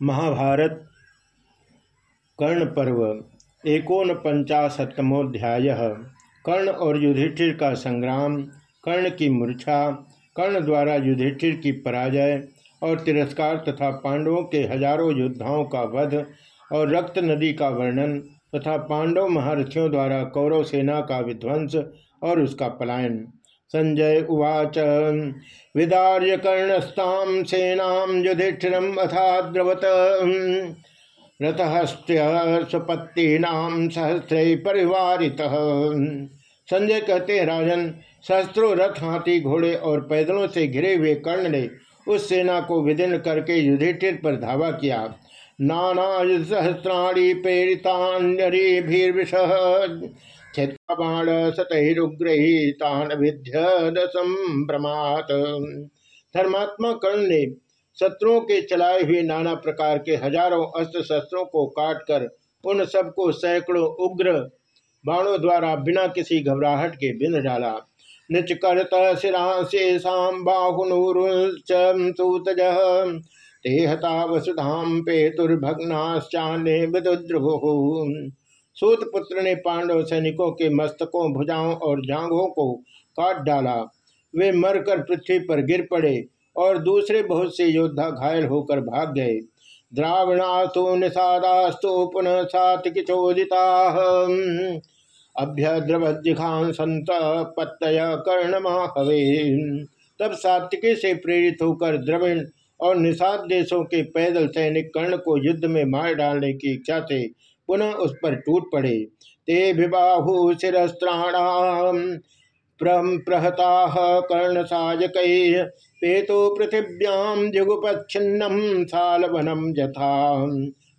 महाभारत कर्ण पर्व एकोन पंचाशतमोध्याय कर्ण और युधिष्ठिर का संग्राम, कर्ण की मूर्छा, कर्ण द्वारा युधिष्ठिर की पराजय और तिरस्कार तथा पांडवों के हज़ारों योद्धाओं का वध और रक्त नदी का वर्णन तथा पांडव महारथियों द्वारा कौरव सेना का विध्वंस और उसका पलायन। संजय उवाच। विदार्य कर्णस्ताम सेना युधिष्ठिरम अथा द्रवत रथहस्त्य स्वपत्तीनाम सहस्र परिवारित। संजय कहते हैं, राजन शस्त्रों रथ हाथी घोड़े और पैदलों से घिरे हुए कर्ण ने उस सेना को विदीर्ण करके युधिष्ठिर पर धावा किया। नाना सहस्राणी प्रेरितान्यरीभिर्विष बाण सतहिरुग्रहीतान विध्य दसम प्रमात। धर्मात्मा कर्ण ने शत्रुओं के चलाए हुए नाना प्रकार के हज़ारों अस्त्र शस्त्रों को काटकर उन सबको सैकड़ों उग्र बाणों द्वारा बिना किसी घबराहट के बिन डाला। निचकरत शिराशेषाम बाहुनूरुचूतज ते हता वसुधाम पेतुर्भग्नाश्चान्य विदुद्रुभु सूत पुत्र ने पांडव सैनिकों के मस्तकों, भुजाओं और जांघों को काट डाला। वे मरकर पृथ्वी पर गिर पड़े और दूसरे बहुत से योद्धा घायल होकर भाग गए। द्रावणास्तु निषादास्तु पुनः सात्किचोदिता अभ्यद्रवजिघान संत पत्तय कर्णमाहवे। तब सात्विकी से प्रेरित होकर द्रविण और निषाद देशों के पैदल सैनिक कर्ण को युद्ध में मार डालने की इच्छा से पुनः उस पर टूट पड़े। ते विबाहु शिस्त्राणाम प्रहता कर्ण साजक पेतो पृथिव्याम जुगुपच्छिन्नम सालवनम यथा।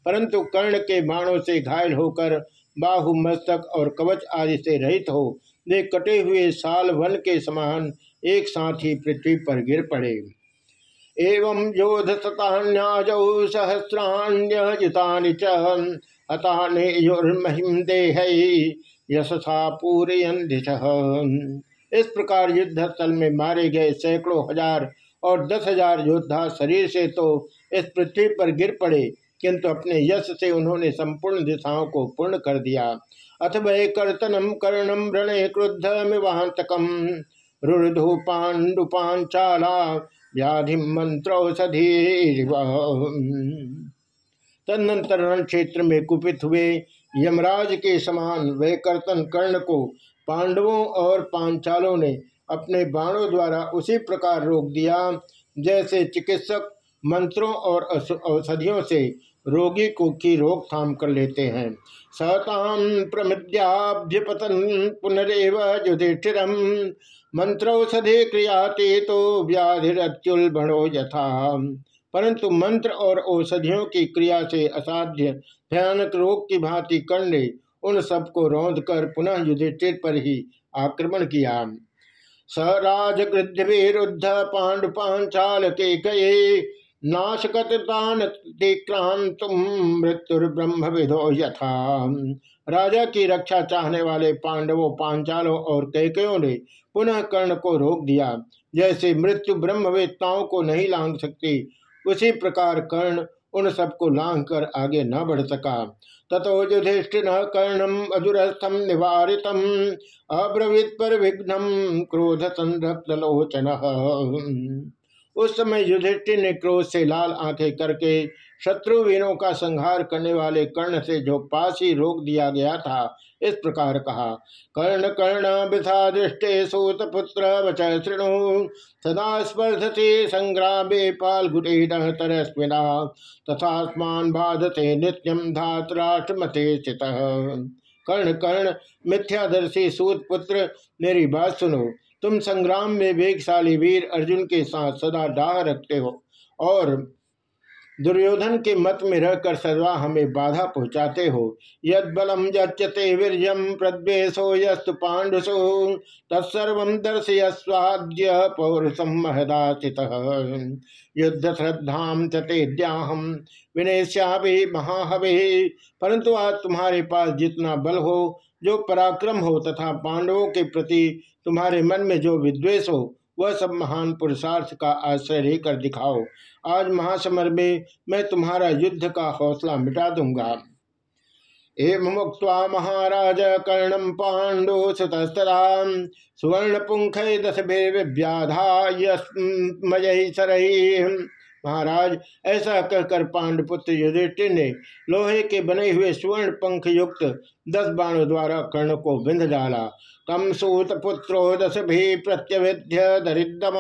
परंतु कर्ण के बाणों से घायल होकर बाहु मस्तक और कवच आदि से रहित हो, वे कटे हुए साल वन के समान एक साथ ही पृथ्वी पर गिर पड़े। एवं योध सतान्याजौ सहस्राण्यजितानि च हतानेयुर्महिम देह यशसा इस प्रकार युद्ध स्थल में मारे गए सैकड़ों हज़ार और दस हज़ार योद्धा शरीर से तो इस पृथ्वी पर गिर पड़े, किंतु अपने यश से उन्होंने संपूर्ण दिशाओं को पूर्ण कर दिया। अथ वह कर्तनम कर्णम रण क्रुद्ध मिवांतकम रुर्धु पांडुपांचाला व्याधि मंत्रौषधि तदनंतर रण क्षेत्र में कुपित हुए। यमराज के समान वह कर्तन कर्ण को पांडवों और पांचालों ने अपने बाणों द्वारा उसी प्रकार रोक दिया, जैसे चिकित्सक मंत्रों और औषधियों से रोगी को की रोकथाम कर लेते हैं। सताम प्रमद्याभ्यपतन पुनरव युधिष्ठिर, मंत्रौषधि क्रियाते तो व्याधिरत्युल यथा। परंतु मंत्र और औषधियों की क्रिया से असाध्य, भयानक रोग की भांति कर्ण उन सबको रौंद कर पुनः युधिष्ठिर पर ही आक्रमण किया। स राजगृद्धविरुद्ध पांडुपांचाल के कये नाशकतान तुम मृत्युर्ब्रह्म विदो यथा। राजा की रक्षा चाहने वाले पांडवों, पांचालों और कैकयों ने पुनः कर्ण को रोक दिया। जैसे मृत्यु ब्रह्मवेत्ताओं को नहीं लांग सकती उसी प्रकार कर्ण उन सबको लांग कर आगे न बढ़ सका। तथो युधिष्ठि कर्णम अजुरस्थम निवारित अब्रवीत पर विघ्नम क्रोध संरक्त लोचन उस समय युधिष्ठिर ने क्रोध से लाल आँखें करके शत्रुवीरों का संहार करने वाले कर्ण से जो पास ही रोक दिया गया था, इस प्रकार कहा, कर्ण कर्ण, विधा दृष्टे सूत पुत्र, वच शृणु। सदा संग्रामे पालगुटेन तरस्विना। तथास्मान बाधते नित्यम धातराष्ट्रमते स्थित कर्ण कर्ण, मिथ्यादर्शी सूत पुत्र, मेरी बात सुनो। तुम संग्राम में वेगशाली वीर अर्जुन के साथ सदा डाह रखते हो और दुर्योधन के मत में रहकर सदा हमें बाधा पहुंचाते हो। यद बलम जच्यते वीरजम प्रद्वेशो यस्तु पांडुसु तत्सर्व दर्शयस्वाद्य पौरुषम महदाचित। युद्ध श्रद्धा चतेद्याहम विनेश्या महाहवे। परंतु आज तुम्हारे पास जितना बल हो, जो पराक्रम हो तथा पांडवों के प्रति तुम्हारे मन में जो विद्वेष हो, वह सब महान पुरुषार्थ का आश्रय लेकर दिखाओ। आज महासमर में मैं तुम्हारा युद्ध का हौसला मिटा दूँगा। एवं मुक्त महाराज कर्णम पांडु सुतस्तरा सुवर्ण पुंख दस व्याधा सरही महाराज, ऐसा कहकर पांडपुत्र युधिष्ठिर ने लोहे के बने हुए स्वर्ण पंख युक्त दस बाणों द्वारा कर्ण को बिंद डाला। तम सूत पुत्रो दस भी प्रत्यविध्य दरिद्रम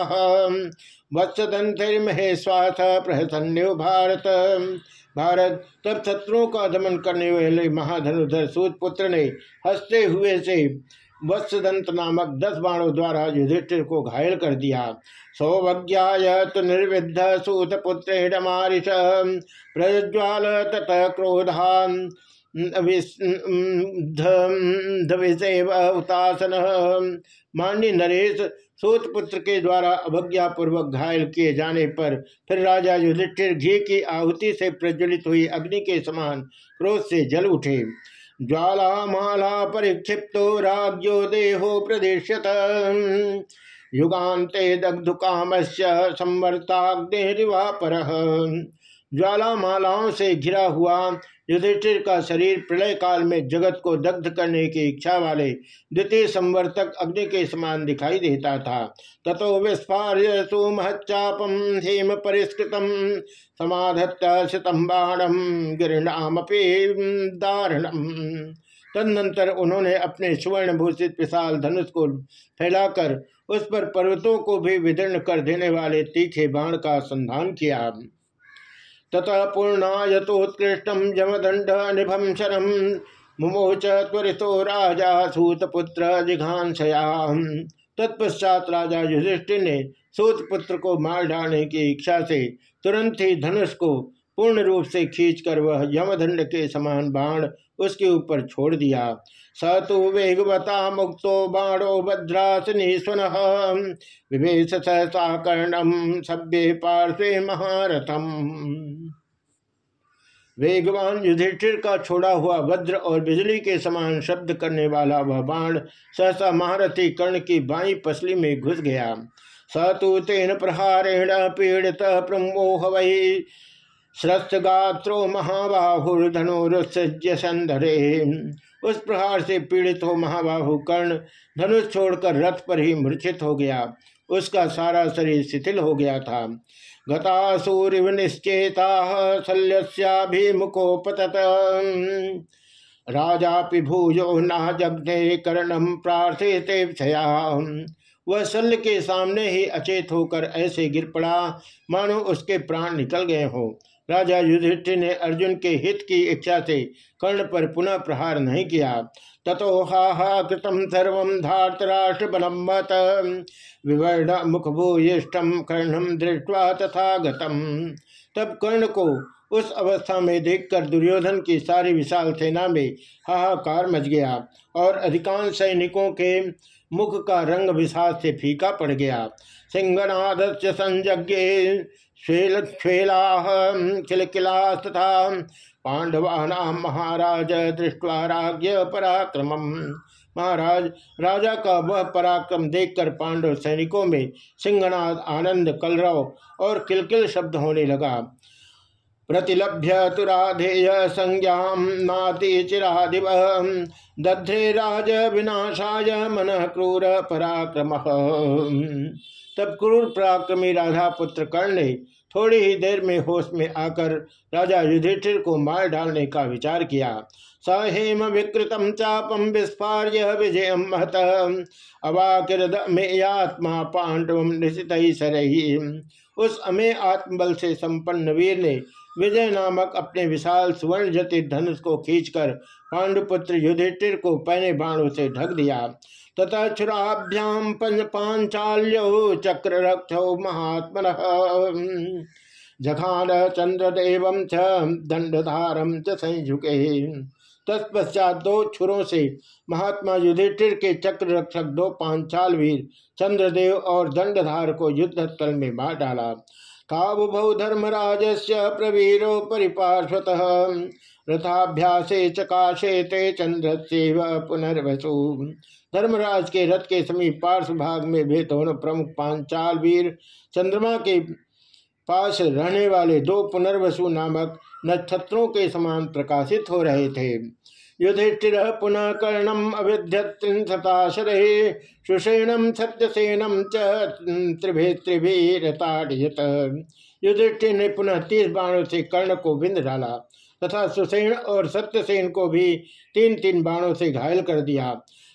वत्सदंतिर्महेश्वास प्रहसन्यो भारत। भारत, तब शत्रुओं का दमन करने वाले महाधनुधर सूत पुत्र ने हँसते हुए से वत्सदंत नामक दस बाणों द्वारा युधिष्ठिर को घायल कर दिया। सौभज्ञाय तो निर्विद्ध सूत पुत्र मारिश प्रज्वाल तत क्रोधान उतासन। मान्य नरेश, सूत पुत्र के द्वारा अवज्ञा पूर्वक घायल किए जाने पर फिर राजा युधिष्ठिर घी की आहुति से प्रज्वलित हुई अग्नि के समान क्रोध से जल उठे। ज्वाला माला परिक्षिप्तो राज्यो देहो प्रदेश्यत। युगान्ते दग्धु काम संवर्ताग्निवा पर ज्वाला मालाओं से घिरा हुआ युधिष्ठिर का शरीर प्रलय काल में जगत को दग्ध करने की इच्छा वाले द्वितीय संवर्तक अग्नि के समान दिखाई देता था। ततो विस्फार्य सुमहचापम हेम परिष्कृतम समाधत्त शतम बाणम दारणम। तदनंतर उन्होंने अपने सुवर्ण भूषित विशाल धनुष को फैलाकर उस पर पर्वतों को भी विदीर्ण कर देने वाले तीखे बाण का संधान किया। ततः पूर्णायतोत्कृष्टम जमदंड निभम शरम मुमोच त्वरितो राजा सूतपुत्र जिघांसया तत्पश्चात राजा युधिष्ठिर ने सूतपुत्र को मार डालने की इच्छा से तुरंत ही धनुष को पूर्ण रूप से खींचकर वह यमदंड के समान बाण उसके ऊपर छोड़ दिया। स तो वेगवता मुक्तो बाणो भद्रासनीस्वन विवेश सहसा कर्णम सभ्य पार्श्वे महारथम। वेगवान युधिष्ठिर का छोड़ा हुआ वज्र और बिजली के समान शब्द करने वाला वह बाण सहसा महारथी कर्ण की बाई पसली में घुस गया। स तो तेन प्रहारेण पीड़ित प्रमोह वही गात्रो महाबाहुर्धनुरुत्सज्य संधरे उस प्रहार से पीड़ित हो महाबाहु कर्ण धनुष छोड़कर रथ पर ही मूर्छित हो गया। उसका सारा शरीर शिथिल हो गया था। गता सूर्य निश्चेता शल्यभिमुखोपतत राजा पिभूयो ना जग्ने कर्णम प्रार्थते वह शल्य के सामने ही अचेत होकर ऐसे गिर पड़ा। मानो उसके प्राण निकल गए हो। राजा युधिष्ठिर ने अर्जुन के हित की इच्छा से कर्ण पर पुनः प्रहार नहीं किया। ततो हा हा कृतम सर्व विवर्ण कर्णम दृष्टवा तथा गतम तब कर्ण को उस अवस्था में देखकर दुर्योधन की सारी विशाल सेना में हाहाकार मच गया और अधिकांश सैनिकों के मुख का रंग विषाद से फीका पड़ गया। सिंहनाद से खिलकिला तथा पांडवाना महाराज दृष्टवा राज्य पराक्रम। महाराज, राजा का वह पराक्रम देखकर पांडव सैनिकों में सिंहनाद, आनंद, कलरव और किलकिल शब्द होने लगा। प्रतिलभ्य तुराधेय संज्ञा नाति चिरादिव दध्रे राज विनाशाय मन क्रूर पराक्रम। तब क्रूर पराक्रमी राधा पुत्र कर्ण ने थोड़ी ही देर में होश में आकर राजा युधिष्ठिर को मार डालने का विचार किया। सहेम विकृतम चापम विस्फार्य विजय महत। अवाकिरद आत्मा पांडव निशित सरही उस अमे आत्मबल से संपन्न वीर ने विजय नामक अपने विशाल सुवर्ण जटित धनुष को खींचकर पांडुपुत्र युधिष्ठिर को पहने बाणों से ढक दिया। तथा छुराभ्याम पंच पांचाल्यो चक्र रक्ष महात्म जखान चंद्रदेव च दंडधारम च संयुगे। तत्पश्चात दो छुरों से महात्मा युधिष्ठिर के चक्र रक्षक दो पांचाल वीर चंद्रदेव और दंडधार को युद्ध स्थल में मार डाला। काबुभौ धर्मराज से प्रवीरो परिपार्श्वत रथाभ्यासे चकाशे ते चंद्र से पुनर्वसु। धर्मराज के रथ के समीप पार्श्व भाग में दोनों प्रमुख पांचाल वीर चंद्रमा के पास रहने वाले दो पुनर्वसु नामक नक्षत्रों के समान प्रकाशित हो रहे थे। युधिष्ठिर पुनः कर्णम अविध्यताशरे सुषेणम सत्यसेनम त्रिभे त्रिभीरताड़ित युधिष्ठिर ने पुनः तीस बाणों से कर्ण को बिंद डाला तथा सुसेन और सत्यसेन को भी तीन तीन बाणों से घायल कर दिया।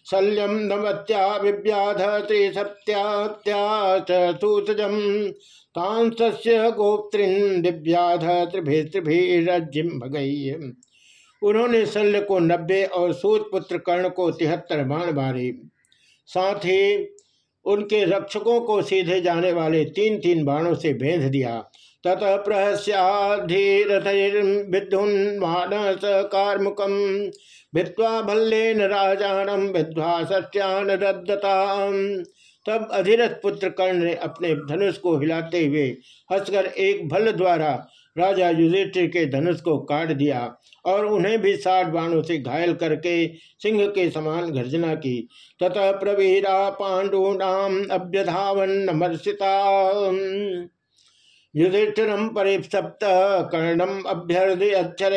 शल्यम नवत्या विव्याध त्रिसप्त्यात्यासूतजम तांस्य गोप्त्रिन दिव्याध त्रिभे त्रिभीरजिम भगई उन्होंने शल्य को नब्बे और सूत पुत्र कर्ण को तिहत्तर बाण मारे। साथ ही उनके रक्षकों को सीधे जाने वाले तीन तीन बाणों से भेद दिया। ततः प्रहस्याधीरथैर्विद्युन्मान स कार्मुकम भित्वा भल्लेन राजानम विद्वा सत्यान रद्दता तब अधिरथ पुत्र कर्ण ने अपने धनुष को हिलाते हुए हंसकर एक भल्ल द्वारा राजा युधिष्ठिर के धनुष को काट दिया और उन्हें भी साठ बाणों से घायल करके सिंह के समान गर्जना की। तथा प्रवीरा पांडूनाम अभ्यधावन मर्षिता युधिष्ठिरम परिसप्त कर्णम अभ्यर्थी अक्षर।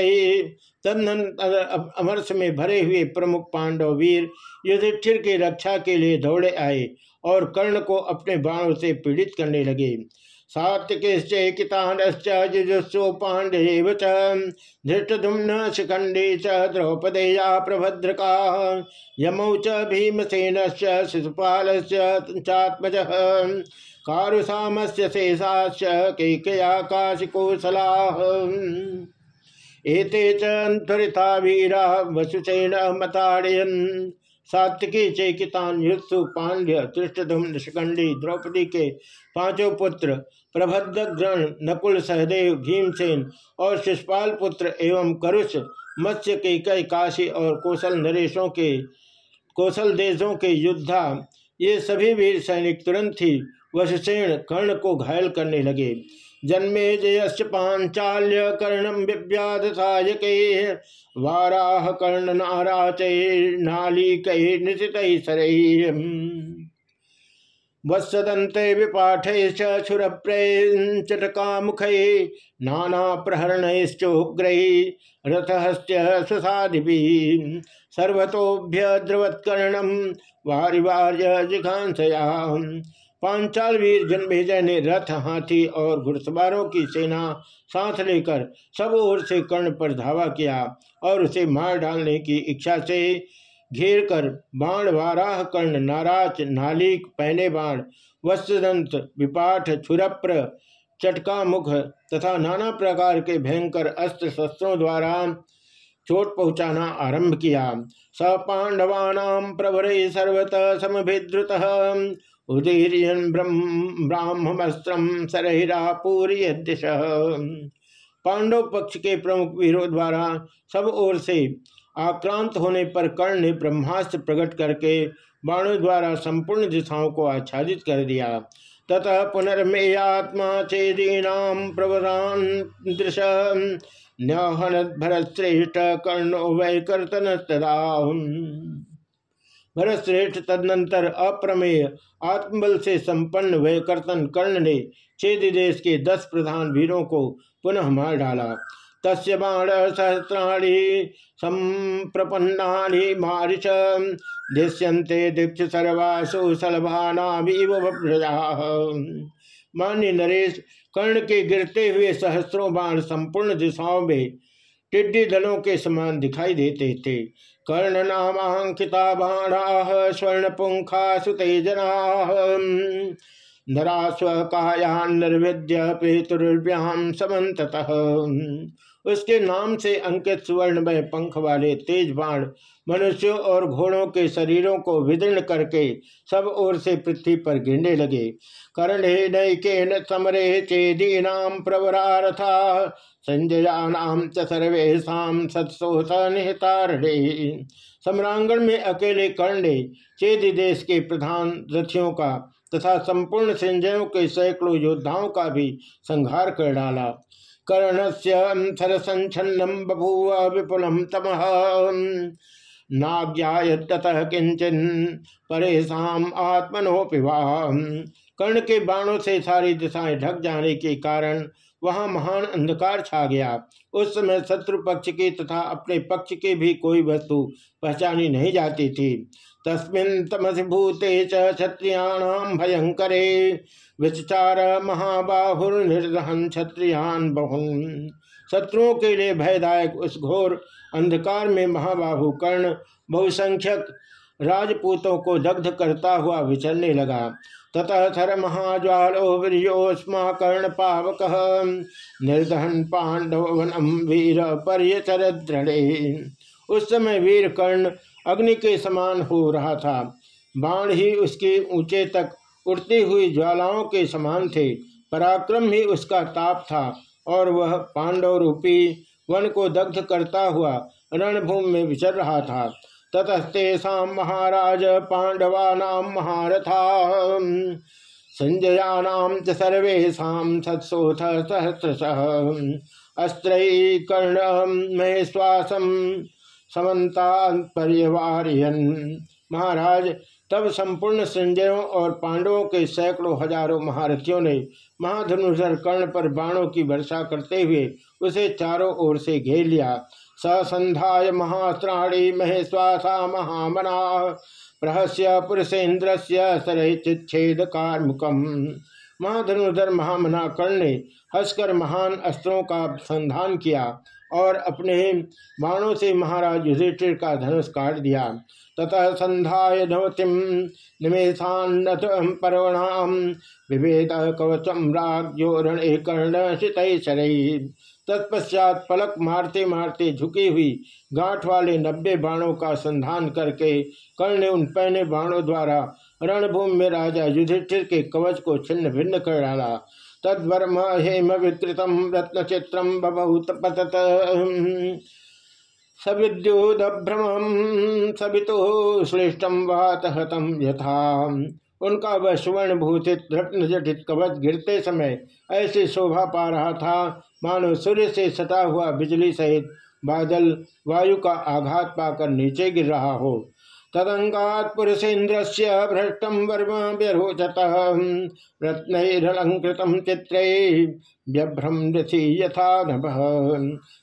अमरस में भरे हुए प्रमुख पांडव वीर युधिष्ठिर की रक्षा के लिए दौड़े आए और कर्ण को अपने बाणों से पीड़ित करने लगे। सात्विकिश्चैकितानश्चुजुस्सु पाण्डेव च। धृष्टधुम्न शिखण्डी च द्रौपदेया प्रभद्रका। यमौ च भीमसेनश्च शिशुपालस्य चात्मजः। कारुसामस्य शेषाश्च कैकया काशिकोसलाः एते च त्वरिता वीरा वसुसेन मताड़यन् सात्विकी चेकितान युत्सु पांड्य तृष्टधुम शिखंडी द्रौपदी के पाँचों पुत्र प्रभद्रग्रण नकुल सहदेव भीमसेन और शिषपाल पुत्र एवं करुष मत्स्य के कई काशी और कौशल नरेशों के कौशल देशों के युद्धा। ये सभी वीर सैनिक तुरंत ही वशसेन कर्ण को घायल करने लगे। जन्मे जयश्च पांचाल्य कर्णम विव्याध सायक वाराह कर्ण नाराचैर्नालिक निशित सरैः। वत्सदंते विपाठे छुरप्रचटका मुख नाना प्रहरणश्चोग्रही रथहस्य सुसादि सर्वतोभ्य द्रवत्कर्णम वारिवार्य जिघांसया पांचाल वीर जन्मेजय ने रथ, हाथी और घुड़सवारों की सेना साथ लेकर सब ओर से कर्ण पर धावा किया और उसे मार डालने की इच्छा से घेर कर बाण, वाराह, कर्ण, नाराज़, नालिक पहने बाण वस्त्रदंत, विपाठ, छुरप्र चटका मुख तथा नाना प्रकार के भयंकर अस्त्र शस्त्रों द्वारा चोट पहुंचाना आरंभ किया। स पांडवानाम प्रभरे सर्वत समभिद्रुत। उदीर्यन ब्राह्मस्त्रम सरहिरा पूरी दिश पांडव पक्ष के प्रमुख वीरों द्वारा सब ओर से आक्रांत होने पर कर्ण ने ब्रह्मास्त्र प्रकट करके बाणों द्वारा संपूर्ण दिशाओं को आच्छादित कर दिया। ततः पुनर्मेयात्मा चेदीना प्रवरान दृश। न्यहनत भरत श्रेष्ठ कर्णो वै कर्तन भरत श्रेष्ठ तदनंतर अप्रमेय, आत्मबल से संपन्न वह कर्तन कर्ण ने छेद देश के दस प्रधान वीरों को पुनः मार डाला। तस्य बाण सहस्राणी संप्रपन्ना मारिश दृश्यंते दीक्ष सर्वासु सलभानावीव मान्य नरेश, कर्ण के गिरते हुए सहस्रों बाण संपूर्ण दिशाओं में टिड्डी दलों के समान दिखाई देते थे। कर्ण नामांकिता बाणा स्वर्ण पुंखा सुतेजना नरा स्वकायान निर्विद्य पेतुर्भ्याम समत उसके नाम से अंकित स्वर्ण में पंख वाले तेज बाण मनुष्यों और घोड़ों के शरीरों को विदीर्ण करके सब ओर से पृथ्वी पर गिरने लगे। कर्णे नैके समरे चेदीनाम प्रवरारथा संजयानाम च सर्वेशा सत्सोस सम्रांगण में अकेले कर्ण चेदी देश के प्रधान रथियों का तथा संपूर्ण संजयों के सैकड़ों योद्धाओं का भी संहार कर डाला। कर्ण से सरसंचन्नम बभूव विपुलम तम। नाज्ञाय ततः किंचन परेशान आत्मनो पिवा कर्ण के बाणों से सारी दिशाएँ ढक जाने के कारण वहाँ महान अंधकार छा गया। उस समय शत्रु पक्ष की तथा अपने पक्ष की भी कोई वस्तु पहचानी नहीं जाती थी। तस्मिन भूते क्षत्रियाणाम भयंकरे विचार महाबाहुर्निर्दहन क्षत्रियान बहुन। शत्रुओं के लिए भयदायक उस घोर अंधकार में महाबाहु कर्ण बहुसंख्यक राजपूतों को दग्ध करता हुआ विचरने लगा। ततः थर महाज्वालो वीरियोस्मा कर्ण पावक निर्दहन पांडव वनम वीर पर्यचर दृढ़े उस समय वीर कर्ण अग्नि के समान हो रहा था। बाण ही उसके ऊँचे तक उड़ती हुई ज्वालाओं के समान थे। पराक्रम ही उसका ताप था और वह पांडव रूपी वन को दग्ध करता हुआ रणभूमि में विचर रहा था। ततस्तेषा महाराज पांडवानाम महारथा संजयानाम च सर्वेशा सत्सोथ सहस्रश। अस्त्र कर्ण में समन्ता पर्यवारियन महाराज, तब संपूर्ण संजयों और पांडवों के सैकड़ों हज़ारों महारथियों ने महाधनुषर कर्ण पर बाणों की वर्षा करते हुए उसे चारों ओर से घेर लिया। ससंध्याय महास्त्राणी महेश्वासा महामना प्रहस्य पुरुषेन्द्र से सरहिच्छेद कार्मुकम महाधनुधर महामना कर्ण ने हंसकर महान अस्त्रों का संधान किया। और अपने बाणों से महाराज युधिष्ठिर का धनुष काट दिया। ततः संध्याय नवतिम निमेशान्नत पर्वणाम विभेद कवचम राग्योरण कर्ण तत्पश्चात पलक मारते मारते झुकी हुई गांठ वाले नब्बे बाणों का संधान करके कर्ण ने उन पहने बाणों द्वारा रणभूमि में राजा युधिष्ठिर के कवच को छिन्न भिन्न कर डाला। तद्वर्म हेम विकृतम रत्न चित्रम बहुत पतत सविद्युदभ्रमम सवितो श्रेष्ठम वात हतम यथा। उनका वह सुवर्ण भूषित रत्न जटित कवच गिरते समय ऐसे शोभा पा रहा था। मानो सूर्य से सटा हुआ बिजली सहित बादल वायु का आघात पाकर नीचे गिर रहा हो। तदंगात पुरुषेन्द्र से भ्रष्टम वर्म व्यरोचत रत्नलंकृत चित्र व्यभ्रम यथा नभ।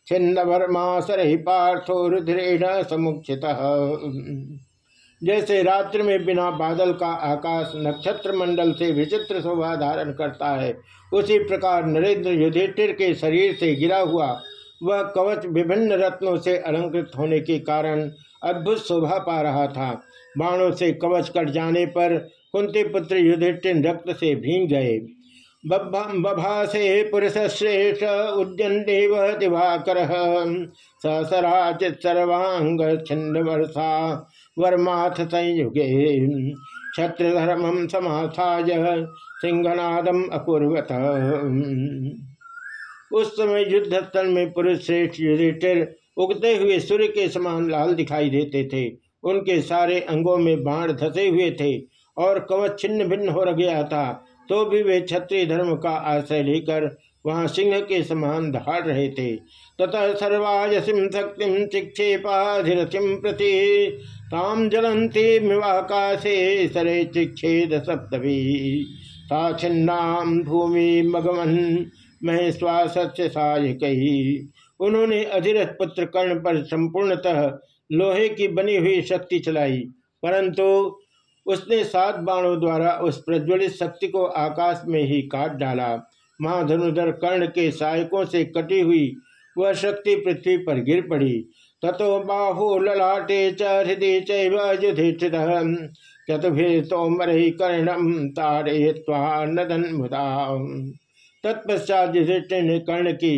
छिन्न वर्मा सरहि पार्थो रुद्रेण समुक्षित जैसे रात्रि में बिना बादल का आकाश नक्षत्र मंडल से विचित्र शोभा धारण करता है, उसी प्रकार नरेंद्र युधिष्ठिर के शरीर से गिरा हुआ, वह कवच विभिन्न रत्नों से अलंकृत होने के कारण अद्भुत शोभा पा रहा था। बाणों से कवच कट जाने पर कुंती पुत्र युधिष्ठिर रक्त से भींग गए। बभासे पुरुष श्रेष्ठ उद्यन देव दिवाकर सहसराचित सर्वांग छिन्न वर्षा वर्माथ संयुगे। क्षत्रधर्मम समाथाय सिंहनादम अकुर्वत। उस समय युद्ध स्थल में पुरुष श्रेष्ठ युधिष्ठिर उगते हुए सूर्य के समान लाल दिखाई देते थे। उनके सारे अंगों में बाण धसे हुए थे और कवच छिन्न भिन्न हो गया था। तो भी वे क्षत्रिय धर्म का आश्रय लेकर वहाँ सिंह के समान दहाड़ रहे थे। ततः सर्वायसिम शक्ति चिक्षेपाधिरथिम प्रति ताम जलंती मिवाकाशे सरे चिक्षेद सप्तभी सा छिन्नाम भूमि मगमन महेश्वास कही उन्होंने अधिरथ पुत्र कर्ण पर संपूर्णतः लोहे की बनी हुई शक्ति चलाई, परंतु उसने सात बाणों द्वारा उस प्रज्वलित शक्ति को आकाश में ही काट डाला। महाधनुधर कर्ण के सहायकों से कटी हुई वह शक्ति पृथ्वी पर गिर पड़ी। ततो बाहु ललाटे च हृदय चुधिष्ठित चतुभिर्तोमरहि कर्णम तारे नदन मुदा तत्पश्चात युधिष्ठिर ने कर्ण की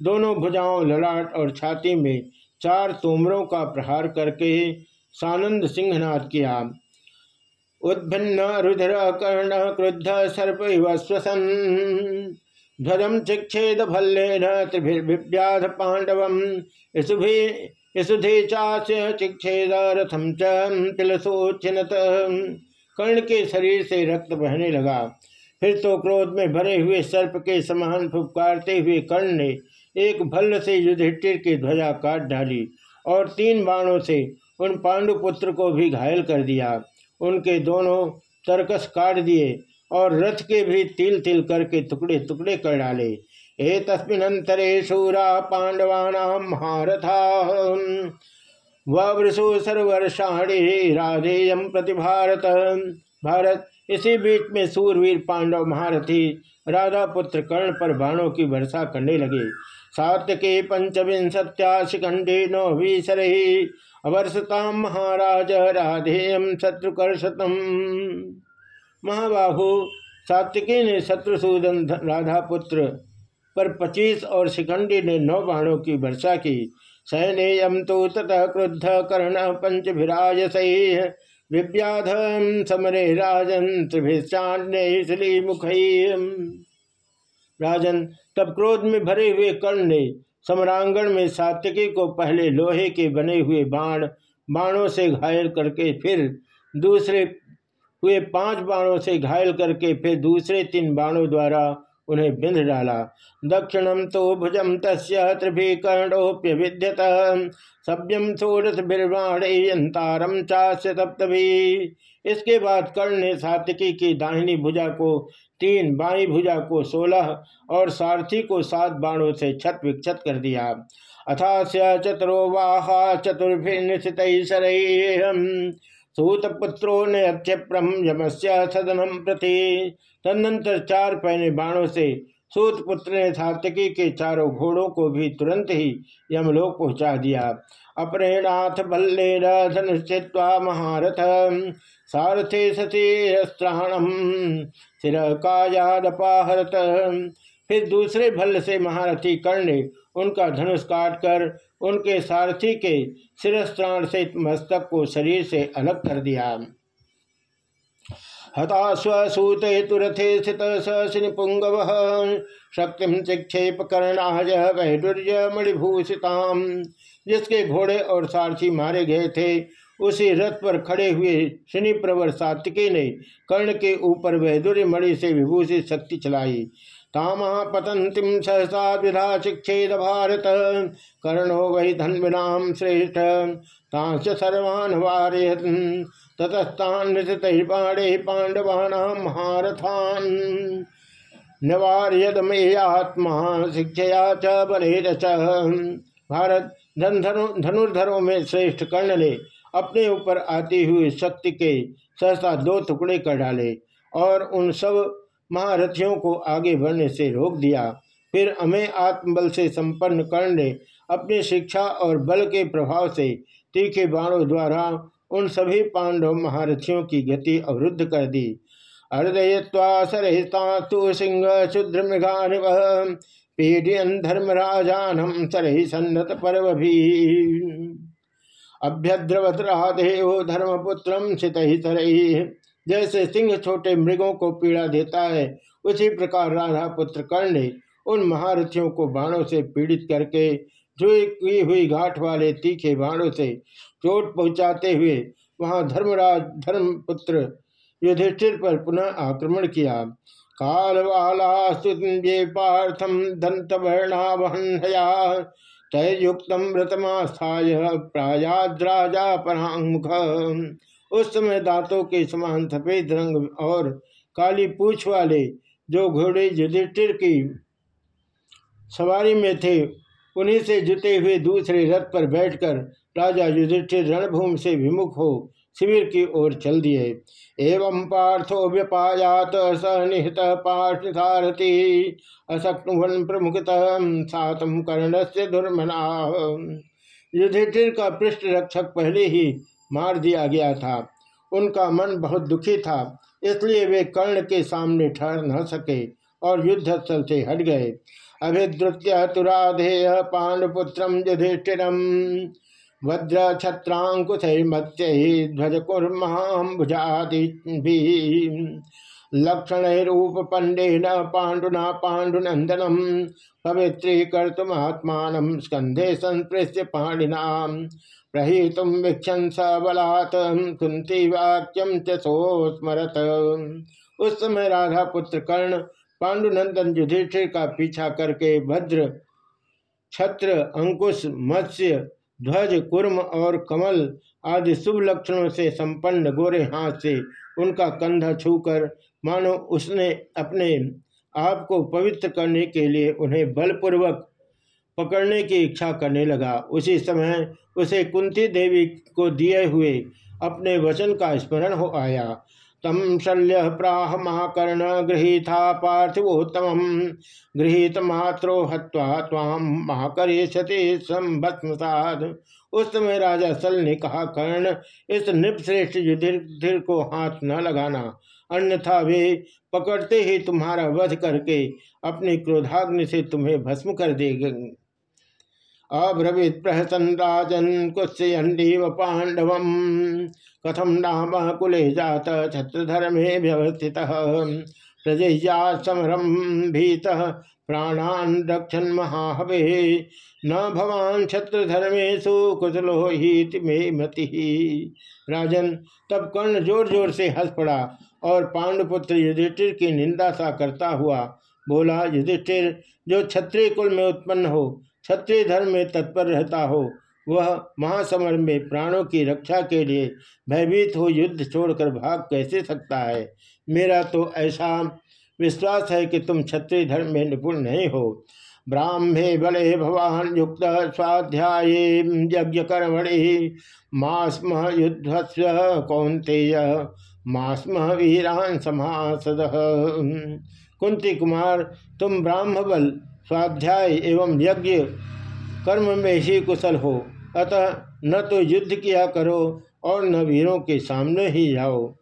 दोनों भुजाओं, ललाट और छाती में चार तोमरों का प्रहार करके सानंद सिंहनाद किया। उद्भिन्न रुधिर, कर्ण, क्रुद्ध, सर्प स्वसन ध्वजम चिक्षेद भल्लेन त्रिभिर्व्याध पांडव इसुधे, चास्य, चिक्षेद रथम चिलसोचिनत कर्ण के शरीर से रक्त बहने लगा। फिर तो क्रोध में भरे हुए सर्प के समान फुपकारते हुए कर्ण ने एक भल्ल से युधिष्ठिर की ध्वजा काट डाली और तीन बाणों से उन पांडुपुत्र को भी घायल कर दिया। उनके दोनों तरकस काट दिए और रथ के भी तिल तिल करके टुकड़े टुकड़े कर डाले। ए तस्मिनंतरे शूरा पांडवानाम महारथा वृषु सर्वर्षाणी राधेयम प्रति भारत। भारत, इसी बीच में सूरवीर पांडव महारथी राधा पुत्र कर्ण पर बाणों की वर्षा करने लगे। सात के पंचविंशत्या शिखंडे नौ भीसर अवर्षता महाराज राधेयम शत्रुकर्षतम। महाबाहु सात्विकी ने शत्रुसूदन राधा पुत्र पर पच्चीस और शिखंडी ने नौ बाणों की वर्षा की। सैनेयम तो ततः क्रुद्ध कर्ण पंचभिराज सही विव्याध समरे राजन त्रिभिश्चान्य मुख राजन तब क्रोध में भरे हुए कर्ण ने समरांगण में सात्यकी को पहले लोहे के बने हुए बाण, बाणों से घायल करके फिर दूसरे, हुए पाँच बाणों से घायल करके फिर दूसरे तीन बाणों द्वारा उन्हें बिंध डाला। दक्षिणम तो भुजम तस्य त्रिभी विद्यत। सभ्यम षोड़श बिर्वाणेयंतारम चास्य तप्तभी। इसके बाद कर्ण ने सातिकी की दाहिनी भुजा को, तीन बाई भुजा को सोलह और सारथी को सात बाणों से छत विक्षत कर दिया। अथास्य चतुरो वाहा चतुर्भि निशित सूतपुत्रो ने अत्यप्रम यमस्य सदनम प्रति। तदनंतर चार पहने बाणों से सूतपुत्र ने सातकी के चारों घोड़ों को भी तुरंत ही यमलोक पहुँचा दिया। अपरेणाथ बल्ले धनुष्वा महारथ। सारथे सतीरस्त्राणम सिर कायादपाहरत फिर दूसरे भल्ल से महारथी कर्ण ने उनका धनुष काट कर उनके सारथी के शिरस्त्राण से मस्तक को शरीर से अलग कर दिया। हता स्वसूते तुरथे स्थित सिनिपुंगव शक्ति चिक्षेप करणाय वैडुर्य मणिभूषिताम जिसके घोड़े और सारथी मारे गए थे, उसी रथ पर खड़े हुए शनि प्रवर सात्विकी ने कर्ण के ऊपर वैदुर्य मणि से विभूषित शक्ति चलाई। तामा पतंतिम सहसा विधा शिक्षेद भारत। कर्णो वही धन्विनाम श्रेष्ठ। तांस सर्वान् वारयत ततस्तान पाणे पांडवानाम महारथान। निवार्यद मे आत्मा, शिक्षया च बने भारत धनुर्धरों में श्रेष्ठ कर्ण ने अपने ऊपर आती हुई शक्ति के सहसा दो टुकड़े कर डाले और उन सब महारथियों को आगे बढ़ने से रोक दिया। फिर हमें आत्मबल से संपन्न कर्ण ने अपनी शिक्षा और बल के प्रभाव से तीखे बाणों द्वारा उन सभी पांडव महारथियों की गति अवरुद्ध कर दी। अर्दय्वासरहितास्तु सिंह शुद्र मृगा पीडियन धर्मराजानम सरहि सन्नत पर्व भी अभ्यद्रवत राधेयो धर्मपुत्रम सित जैसे सिंह छोटे मृगों को पीड़ा देता है, उसी प्रकार राधा पुत्र कर्ण उन महारथियों को बाणों से पीड़ित करके जो की हुई घाट वाले तीखे बाणों से चोट पहुंचाते हुए वहाँ धर्मराज, धर्मपुत्र युधिष्ठिर पर पुनः आक्रमण किया। पार्थम दंत वर्णावहनया तय युक्त व्रतमास्थाय प्रायाद्राजा उस समय दांतों के समान सफ़ेद रंग और काली पूछ वाले जो घोड़े युधिष्ठिर की सवारी में थे उन्हीं से जुते हुए दूसरे रथ पर बैठकर राजा युधिष्ठिर रणभूमि से विमुख हो शिविर की ओर चल दिए। एवं पार्थो व्यपायात सनिहित पार्थसारथी असक्नुवन प्रमुखतः सातम कर्ण से दुर्मना। युधिष्ठिर का पृष्ठ रक्षक पहले ही मार दिया गया था। उनका मन बहुत दुखी था, इसलिए वे कर्ण के सामने ठहर न सके और युद्ध स्थल से हट गए। अभिद्रुत्य तुराधेय पांडुपुत्रम युधिष्ठिरम वज्र छत्रांकुश मत्स्य ध्वज कुर्माबुजादि लक्षण रूप पंडे न पांडुना पांडुनंदनम पवित्रीकर्तुमात्मा स्कंधे संस्पृश्य पाणिना। प्रहीतुम वीक्षण स बलात् कुंती वाक्यम चोस्मरत उस समय राधा पुत्र कर्ण पांडुनंदन युधिष्ठिर का पीछा करके भद्र छत्र अंकुश, मत्स्य, ध्वज, कुर्म और कमल आदि शुभ लक्षणों से संपन्न गोरे हाथ से उनका कंधा छूकर मानो उसने अपने आप को पवित्र करने के लिए उन्हें बलपूर्वक पकड़ने की इच्छा करने लगा। उसी समय उसे कुंती देवी को दिए हुए अपने वचन का स्मरण हो आया। तम शल्य प्राह महाकर्ण गृहीता पार्थिवोत्तम गृहीत मात्रो हवा ताम महाकरे उस समय राजा सल ने कहा, कर्ण, इस नृपश्रेष्ठ युधिर को हाथ न लगाना। अन्यथा वे पकड़ते ही तुम्हारा वध करके अपने क्रोधाग्नि से तुम्हें भस्म कर देंगे। अब्रवीत प्रहसन राजन कुत्सयंडीव पांडव कथम नाम कुले जात छत्रधर्मे व्यवस्थित। प्रजया समरम भीत, प्राणान रक्षन महाहवे। न भवान छत्रधर्मेशु कुशलो ही मे मति। राजन, तब कर्ण ज़ोर ज़ोर से हंस पड़ा और पांडुपुत्र युधिष्ठिर की निंदा सा करता हुआ बोला, युधिष्ठिर, जो क्षत्रिय कुल में उत्पन्न हो, क्षत्रिय धर्म में तत्पर रहता हो वह महासमर में प्राणों की रक्षा के लिए भयभीत हो युद्ध छोड़कर भाग कैसे सकता है? मेरा तो ऐसा विश्वास है कि तुम क्षत्रिय धर्म में निपुण नहीं हो। ब्राह्मे बले भवान युक्त स्वाध्याय यज्ञ कर्मणि मास्म युद्धस्व कौंतेय मास्म वीरान समासद। कुंती कुमार, तुम ब्राह्म बल स्वाध्याय एवं यज्ञ कर्म में ही कुशल हो। अतः न तो युद्ध किया करो और न वीरों के सामने ही जाओ।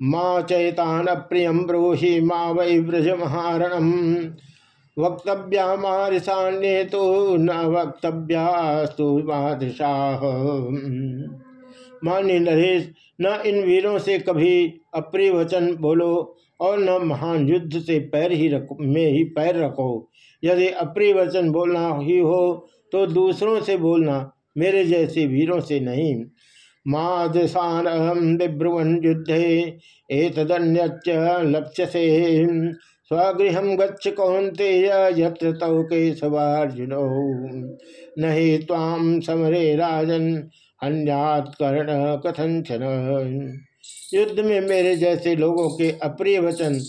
माँ चैतान प्रियम ब्रोहि, माँ वै ब्रज महारणम वक्तव्या तो न वक्तव्यास्तु मान्य नरेश, न इन वीरों से कभी अप्रिय वचन बोलो और न महान युद्ध से पैर ही रख, में ही पैर रखो। यदि अप्रिय वचन बोलना ही हो तो दूसरों से बोलना मेरे जैसे वीरों से नहीं। अहम बिब्रुवन युद्धे एतदन्यच लक्ष्यसे स्वगृह गच्छ कौंते यत्र तव के सवार्जुनो नहीं ताम समरे राजन, अन्यात कर्ण कथंचन युद्ध में मेरे जैसे लोगों के अप्रिय वचन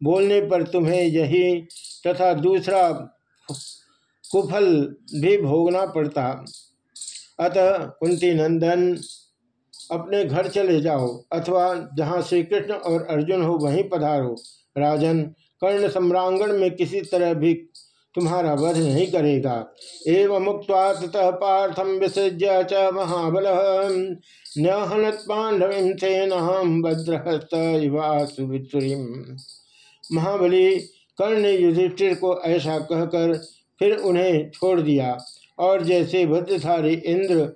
बोलने पर तुम्हें यही तथा दूसरा कुफल भी भोगना पड़ता। अतः कुंती नंदन, अपने घर चले जाओ, अथवा जहाँ श्री कृष्ण और अर्जुन हो, वहीं पधारो। राजन, कर्ण सम्रांगण में किसी तरह भी तुम्हारा वध नहीं करेगा। एवं ततः पार्थम विसृज्य च महाबल। न्यहनत पांडवी सेनाम भद्रहस्त महाबली, कर्ण ने युधिष्ठिर को ऐसा कहकर फिर उन्हें छोड़ दिया। और जैसे भद्रधारी इंद्र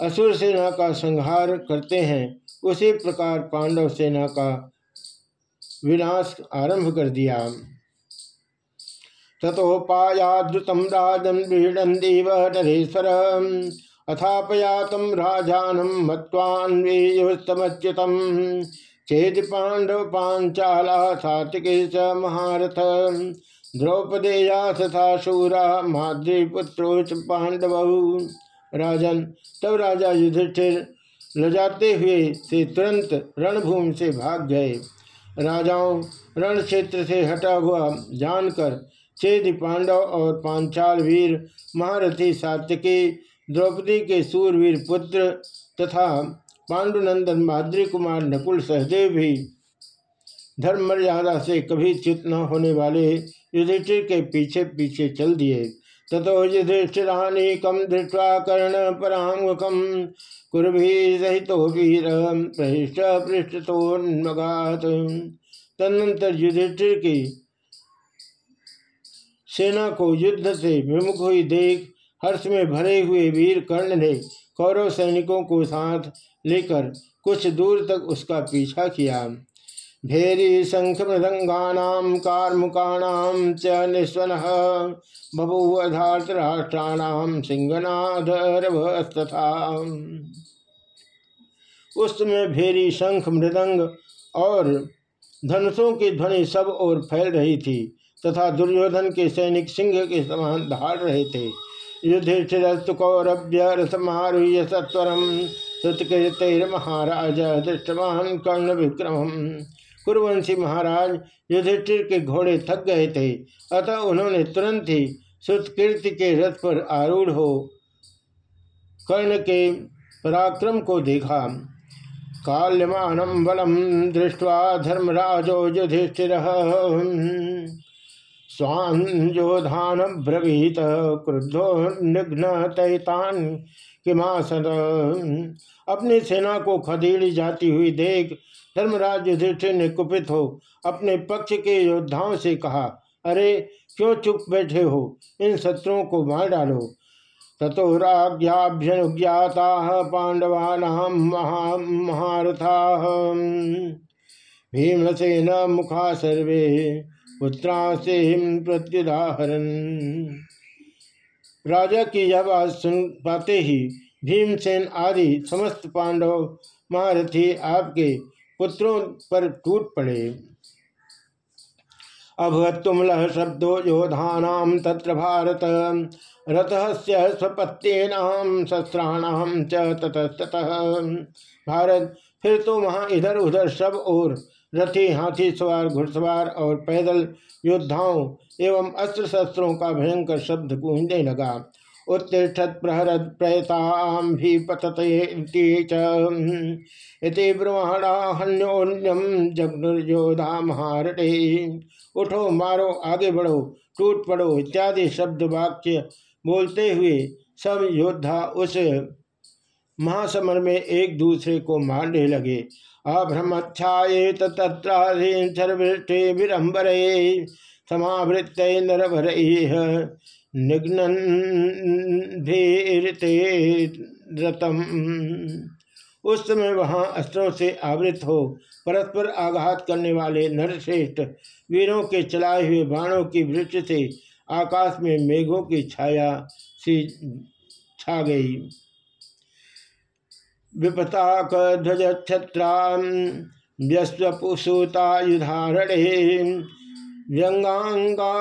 असुर सेना का संहार करते हैं, उसी प्रकार पांडव सेना का विनाश आरंभ कर दिया। तथोपायाद्रुतम राजन गृहणंदीव नरेश्वर। अथापयातम राजानम मत्वान्वेयुस्तमच्युतम पांडव पांचाला सातिके महारथ। द्रौपदेया तथा शूरा माद्रीपुत्रोच पांडव। राजन, तब राजा युधिष्ठिर लजाते हुए से तुरंत रणभूमि से भाग गए। राजाओं रण क्षेत्र से हटा हुआ जानकर चेद पांडव और पांचाल वीर, महारथी सात्यकी, द्रौपदी के सूरवीर पुत्र तथा पांडुनंदन, माद्री कुमार, नकुल सहदेव भी धर्म मर्यादा से कभी च्युत न होने वाले युधिष्ठिर के पीछे पीछे चल दिए। तथो युधिष्ठिरानी कम धृष्वा कर्ण परामुखम कुर्भी सहित वीर प्रहिष्ट तदनंतर युधिष्ठिर की सेना को युद्ध से विमुख हुई देख हर्ष में भरे हुए वीर कर्ण ने कौरव सैनिकों को साथ लेकर कुछ दूर तक उसका पीछा किया। भेरी शंख मृदंगानाम कार्मुकाणाम च निस्वन बभुवधार्त राष्ट्राणाम सिंहनाथरभस्तथा उस समय भेरी शंख, मृदंग और धनुषों की ध्वनि सब ओर फैल रही थी, तथा दुर्योधन के सैनिक सिंह के समान धार रहे थे। युधिष्ठिरस्तु कौरभ्य रसमारूह्य, सत्वरम महाराज, दृष्टवान कर्ण विक्रम कुरवंशी महाराज युधिष्ठिर के घोड़े थक गए थे। अतः उन्होंने तुरंत ही सुतकीर्ति के रथ पर आरूढ़ हो कर्ण के पराक्रम को देखा। काल्यमानम बलम दृष्टवा धर्मराजो युधिष्ठिर स्वांजोधान ब्रवीत क्रुद्धो निघ्न तैतान किमासन अपनी सेना को खदेड़ी जाती हुई देख धर्मराज युधिष्ठिर ने कुपित हो अपने पक्ष के योद्धाओं से कहा, अरे, क्यों चुप बैठे हो? इन शत्रुओं को मार डालो। ततो पांडवा महा, महारथा। भीमसेन मुखा सर्वे पुत्रा से प्रत्युदाहरण राजा की यह बात सुन पाते ही भीमसेन आदि समस्त पांडव, महारथी आपके पुत्रों पर टूट पड़े। अभवत्तुमल शब्दो योधानाम तत्र भारत। रथ से स्वपत्येनाम शस्त्राणाम च भारत, फिर तो वहाँ इधर उधर सब और रथी, हाथी सवार, घुड़सवार और पैदल योद्धाओं एवं अस्त्र शस्त्रों का भयंकर शब्द गूंजने लगा। उत्तिष्ठत प्रहरत प्रयताम भी पतते ब्रह्मणा हन्योन्यम जगनुर्योधा महारटे उठो, मारो, आगे बढ़ो, टूट पड़ो इत्यादि शब्द वाक्य बोलते हुए सब योद्धा उस महासमर में एक दूसरे को मारने लगे। अभ्रमच्छाए तत्राधीन विरंबर समावृत नरभर निघ्नन रतम। उस समय वहाँ अस्त्रों से आवृत हो, परस्पर आघात करने वाले नरश्रेष्ठ वीरों के चलाए हुए बाणों की वृक्ष से आकाश में मेघों की छाया सी छा गई। विपताक ध्वज छत्रा व्यस्वपुसूतायुधारणे व्यंगांगावयवापेतु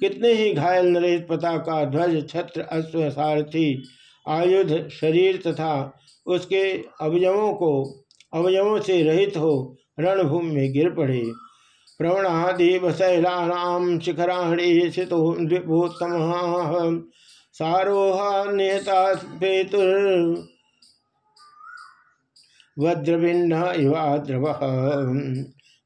कितने ही घायल नरेश पताका ध्वज, छत्र, अश्व, सारथी, आयुध, शरीर तथा उसके अवयवों को, अवयवों से रहित हो, रणभूमि में गिर पड़े। प्रवणादेव शैलानाम शिखराणी स्थितो सारोहा नेता वज्रभिन्न द्रव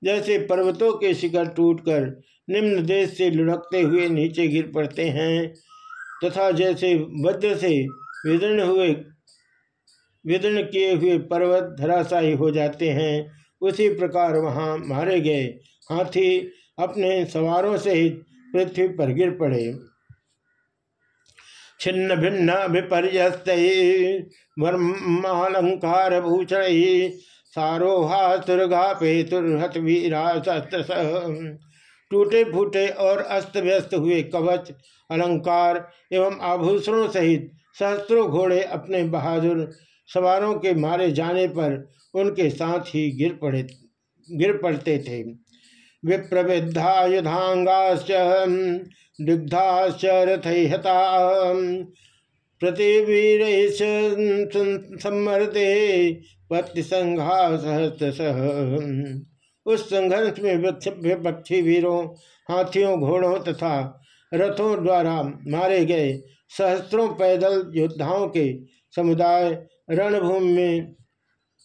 जैसे पर्वतों के शिखर टूटकर निम्न देश से लुढ़कते हुए नीचे गिर पड़ते हैं, तथा जैसे वज्र से विदीर्ण हुए, विदीर्ण किए हुए पर्वत धराशायी हो जाते हैं, उसी प्रकार वहाँ मारे गए हाथी अपने सवारों सहित पृथ्वी पर गिर पड़े। छिन्न भिन्न विपर्यस्त वर्मालंकार भूषण सारोहा तुर्गा पेतुर्हत वीरा शस्त्र टूटे फूटे और अस्त व्यस्त हुए कवच, अलंकार एवं आभूषणों सहित सहस्त्रों घोड़े अपने बहादुर सवारों के मारे जाने पर उनके साथ ही गिर पड़े, गिर पड़ते थे। विप्रविद्धायुधांगाश्च दुग्धाश्च रथहता प्रतिवीर सम्मर्दे पत्ति संघा सहस्र उस संघर्ष में विपक्षी वीरों, हाथियों, घोड़ों तथा रथों द्वारा मारे गए सहस्त्रों पैदल योद्धाओं के समुदाय रणभूमि में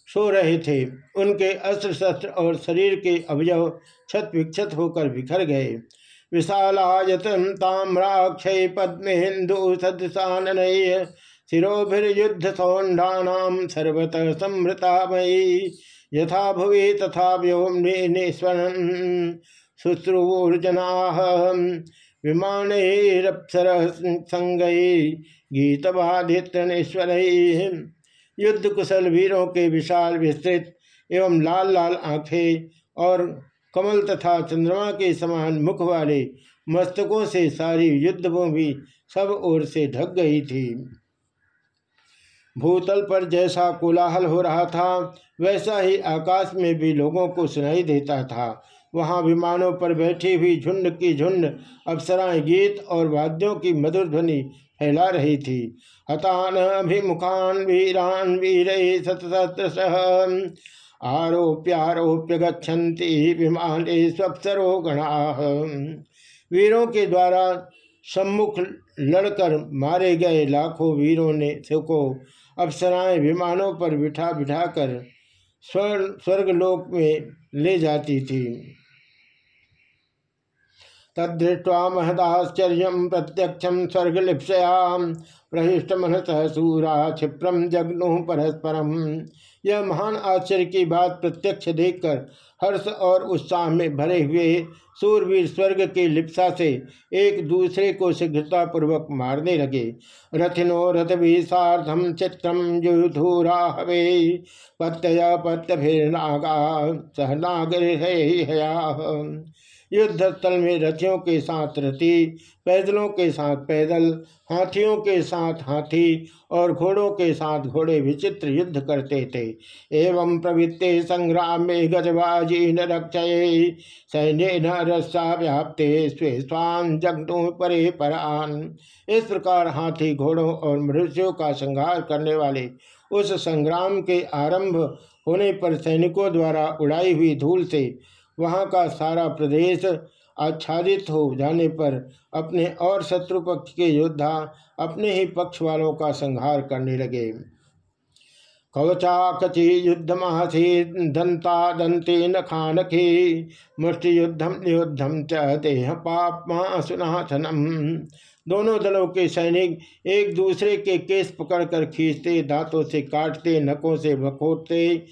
सो रहे थे। उनके अस्त्र शस्त्र और शरीर के अवयव छत विक्षत होकर बिखर गए। विशालायतन ताम्राक्षय पद्मेन्दु सदृशान शिरोभिर्युद्ध सौंडानाम सर्वतः समृतामयी यथा भुवि तथा व्योम्ने शुश्रूर्जना विमानरप्सर संगई गीतवादित्रनेश्वर युद्ध कुशल वीरों के विशाल विस्तृत एवं लाल लाल आँखें और कमल तथा चंद्रमा के समान मुख वाले मस्तकों से सारी युद्धभूमि सब ओर से ढक गई थी। भूतल पर जैसा कोलाहल हो रहा था, वैसा ही आकाश में भी लोगों को सुनाई देता था। वहाँ विमानों पर बैठी हुई झुंड की झुंड, अप्सराएँ गीत और वाद्यों की मधुर ध्वनि फैला रही थी। हतान अभिमुखान वीरान वीर सतसत्रश आरोप्यारोप्य गच्छन्ति विमान स्वप्सरो गणा। वीरों के द्वारा सम्मुख लड़कर मारे गए लाखों वीरों ने को अप्सराएँ विमानों पर बिठा बिठा कर स्वर्ग स्वर्गलोक में ले जाती थी। तदृष्ट्वा महदाश्चर्य प्रत्यक्षम स्वर्गलिप्सया प्रहिष्ट मनस सूरा क्षिप्रम जग्नु परस्परम यह महान आश्चर्य की बात प्रत्यक्ष देखकर हर्ष और उत्साह में भरे हुए सूरवीर स्वर्ग के लिप्सा से एक दूसरे को शीघ्रता पूर्वक मारने लगे। रथिनो रथ भी साधम चित्रम युधूरा हवे पत्य पत्य फिर नागा सहनागर हया। युद्ध स्थल में रथियों के साथ रथी, पैदलों के साथ पैदल, हाथियों के साथ हाथी और घोड़ों के साथ घोड़े विचित्र युद्ध करते थे। एवं प्रवृत्ते संग्राम में गजबाजी न रक्षये। सैन्य न रस्सा व्याप्ते स्वे स्वान जगनु परे परान। इस प्रकार हाथी, घोड़ों और मनुष्यों का संहार करने वाले उस संग्राम के आरंभ होने पर सैनिकों द्वारा उड़ाई हुई धूल से वहाँ का सारा प्रदेश आच्छादित हो जाने पर अपने और शत्रु पक्ष के योद्धा अपने ही पक्ष वालों का संहार करने लगे। कवचा कचि युद्ध महासी दंता दंते नखानखी मुष्टि युद्धम च देह पाप सुनाथनम दोनों दलों के सैनिक एक दूसरे के केस पकड़कर खींचते, दांतों से काटते नकों से बखोटते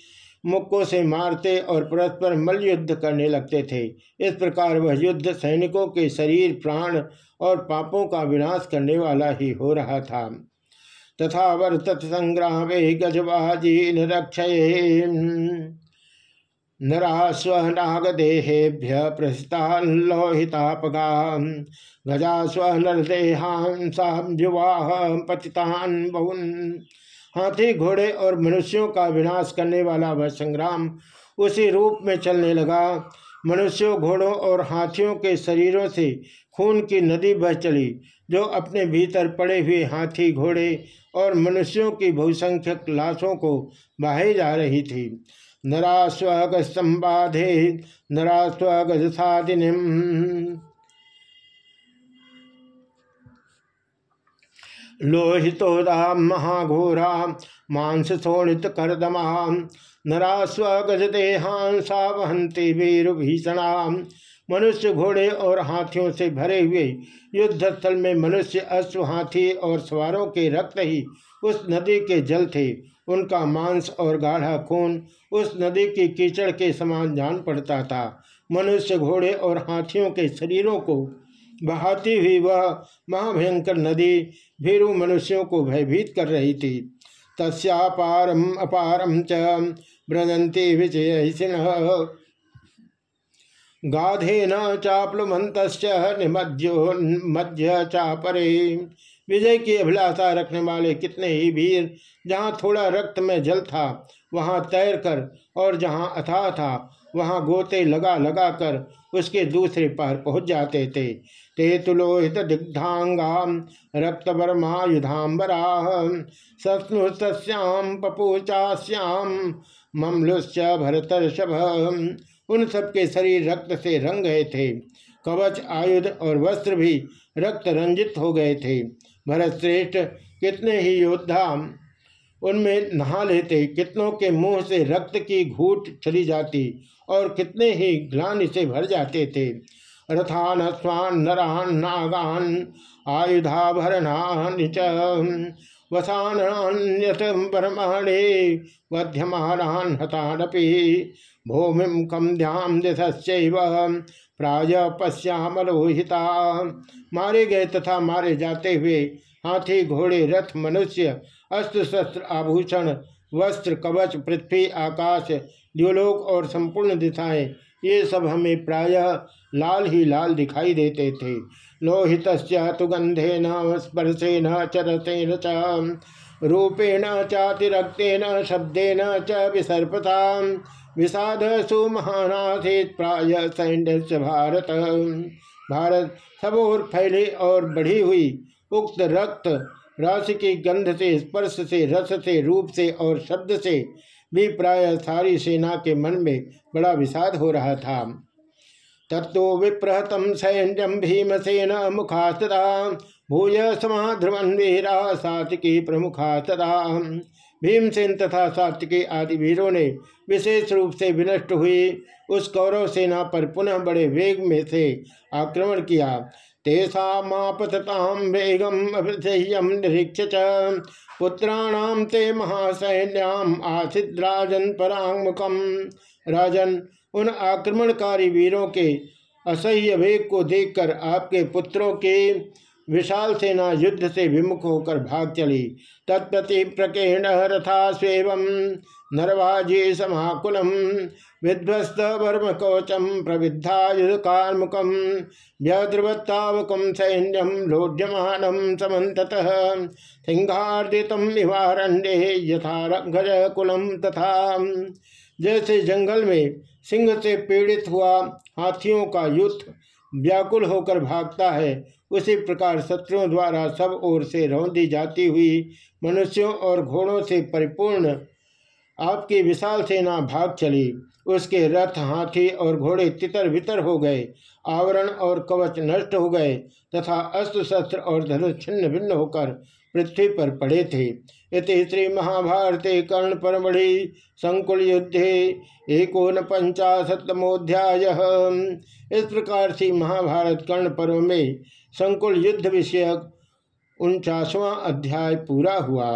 मुक्कों से मारते और परस्पर मल युद्ध करने लगते थे। इस प्रकार वह युद्ध सैनिकों के शरीर, प्राण और पापों का विनाश करने वाला ही हो रहा था। तथा वर्तत संग्राम गजबाजी रक्षये। नरा स्वनागदेहेभ्य प्रस्ता लोहितापगा गजा स्वनरदेहांसा युवा पतितान बहुन हाथी, घोड़े और मनुष्यों का विनाश करने वाला वह संग्राम उसी रूप में चलने लगा। मनुष्यों, घोड़ों और हाथियों के शरीरों से खून की नदी बह चली, जो अपने भीतर पड़े हुए हाथी, घोड़े और मनुष्यों की बहुसंख्यक लाशों को बहाई जा रही थी। नरा स्वग संबाधे नरा स्वग साधिनिम लोहितोदा महाघोरा मांस शोणित करदमा नरा स्वगज देहांसा वहंती वीर भीषणा। मनुष्य घोड़े और हाथियों से भरे हुए युद्ध स्थल में मनुष्य अश्व हाथी और सवारों के रक्त ही उस नदी के जल थे। उनका मांस और गाढ़ा खून उस नदी की कीचड़ के समान जान पड़ता था। मनुष्य घोड़े और हाथियों के शरीरों को बहाती हुई वह महाभयंकर नदी भीरु मनुष्यों को भयभीत कर रही थी। तस्पारम अपारम च ब्रजंती विजय गाधे न चाप्लुमंत निमध्यो मध्य चापरे। विजय की अभिलाषा रखने वाले कितने ही वीर, जहाँ थोड़ा रक्त में जल था, वहाँ तैर कर और जहाँ अथाह था वहाँ गोते लगा लगा कर उसके दूसरे पार पहुँच जाते थे। ते तुलोहित दिग्धांगा रक्तवर्मायुधाबरा सस्नुश्याम पपूचाश्याम ममलुश्च भरतर्षभ। उन सबके शरीर रक्त से रंग गए थे। कवच, आयुध और वस्त्र भी रक्त रंजित हो गए थे। भरत श्रेष्ठ कितने ही योद्धा उनमें नहा लेते, कितनों के मुँह से रक्त की घूट चली जाती और कितने ही ग्लानि से भर जाते थे। रथान स्वान नरान, नागान आयुधाभरणानि च। वसान्यतरमणे वध्यमानान् हतानपि। भूमिं कम ध्याम दिशस्व प्राय पश्यामलोहिता मारे गए तथा मारे जाते हुए हाथी, घोड़े, रथ, मनुष्य, अस्त्र शस्त्र, आभूषण, वस्त्र, कवच, पृथ्वी, आकाश द्योलोक और संपूर्ण दिशाएँ, ये सब हमें प्रायः लाल ही लाल दिखाई देते थे। लोहित तो गंधे न स्पर्शे न चरते न रूपेण चातिरक्तेन शब्देन च, विसर्पता। विषाद सुमहानाथित प्राय सैन्य भारत। भारत सब और फैले और बढ़ी हुई, उक्त रक्त, राशि की गंध से, स्पर्श से, रस से, रूप से और शब्द से भी प्राय सारी सेना के मन में बड़ा विषाद हो रहा था। तत्व विप्रहतम सैन्यम भीमसेन मुखा सदा भूय समाध्रुवन वीरा सातिकी प्रमुखा सदा भीमसेन तथा सात्विकी आदि वीरों ने विशेष रूप से विनष्ट हुई, उस कौरव सेना पर पुनः बड़े वेग में से आक्रमण किया। तेषापतताम वेगम अभिधेयम निरीक्ष पुत्राणाम ते महासैन्याम आसिद्राजन राजन राजन, उन आक्रमणकारी वीरों के असह्य वेग को देखकर आपके पुत्रों के विशाल सेना युद्ध से विमुख होकर भाग चली। तत्प्रति प्रकेण रथा स्वेव नरवाजी समाकुलम विध्वस्त वर्म कवचम प्रविद्धा युद्ध कार्मुकम व्यद्रवत्तावकम सैन्यम लोड्यमान समत सिंहार्दितम निवारण्य यथा गज कुलम तथा। जैसे जंगल में सिंह से पीड़ित हुआ हाथियों का युद्ध व्याकुल होकर भागता है उसी प्रकार शत्रुओं द्वारा सब ओर से रौंदी जाती हुई मनुष्यों और घोड़ों से परिपूर्ण आपकी विशाल सेना भाग चली। उसके रथ, हाथी और घोड़े तितर वितर हो गए। आवरण और कवच नष्ट हो गए तथा अस्त्र शस्त्र और धनुष छिन्न भिन्न होकर पृथ्वी पर पड़े थे। इति श्री महाभारते कर्ण परमढ़ि संकुल युद्धे एकोन पंचाशतमोध्याय इस प्रकार से महाभारत कर्ण पर्व में संकुल युद्ध विषयक उनचासवां अध्याय पूरा हुआ।